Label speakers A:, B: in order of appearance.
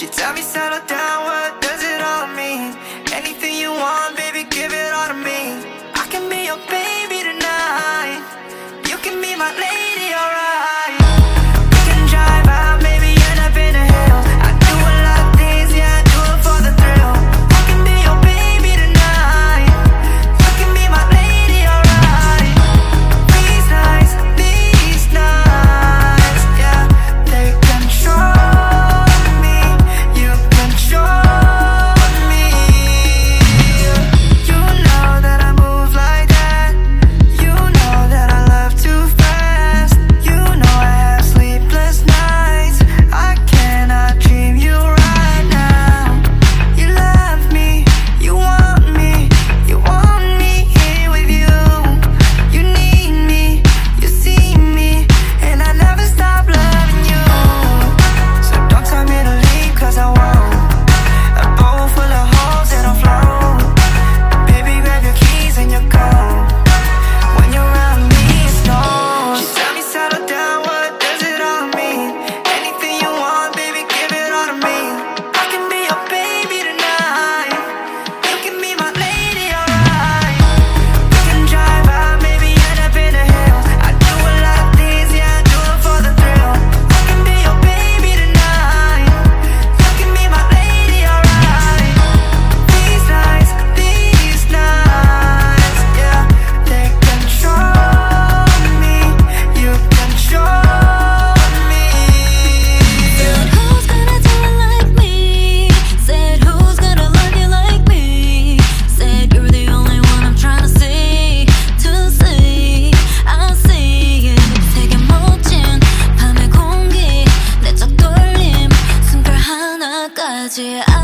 A: She tell me settle down, what 最爱